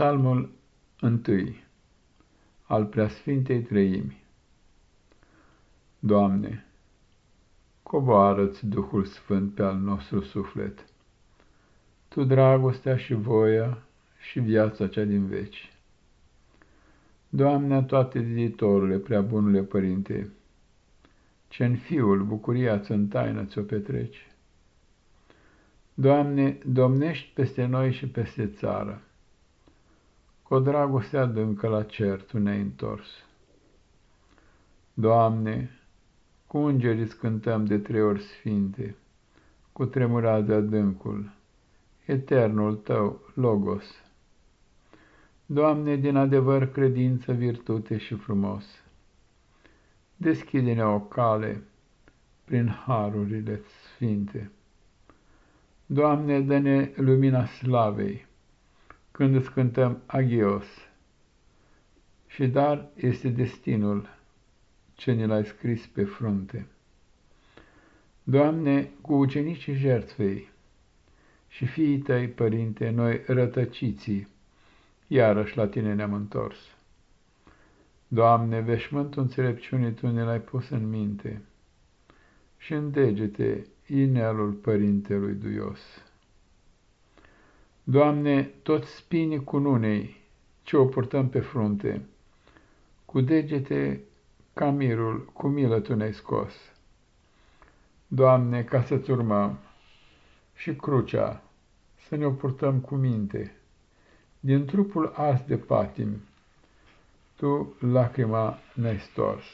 Psalmul 1 al Preasfintei Treimi Doamne, coboară-ți Duhul Sfânt pe al nostru suflet, Tu dragostea și voia și viața cea din veci. Doamne, toate ziditorule, prea bunule Părinte, ce în Fiul bucuria-ți în taină ți-o petreci. Doamne, domnești peste noi și peste țară, cu o dragoste adâncă la cer tu ne-ai întors. Doamne, cu îngerii cântăm de trei ori sfinte, cu tremurează adâncul, eternul Tău, Logos. Doamne, din adevăr, credință, virtute și frumos, deschide-ne o cale prin harurile sfinte. Doamne, dă-ne lumina slavei, când îți cântăm agios. Și dar este destinul ce ne l-ai scris pe frunte. Doamne, cu ucenicii jertfei și fiii tăi, Părinte, noi rătăciții, iarăși la tine ne-am întors. Doamne, veșmântul înțelepciunii Tu ne l-ai pus în minte și în degete inelul Părintelui Duios. Doamne, toți spinii cununei ce o purtăm pe frunte, cu degete ca mirul, cu milă Tu ne-ai scos. Doamne, ca să-ți urmăm și crucea, să ne-o purtăm cu minte, din trupul ars de patim, Tu lacrima ne-ai stors.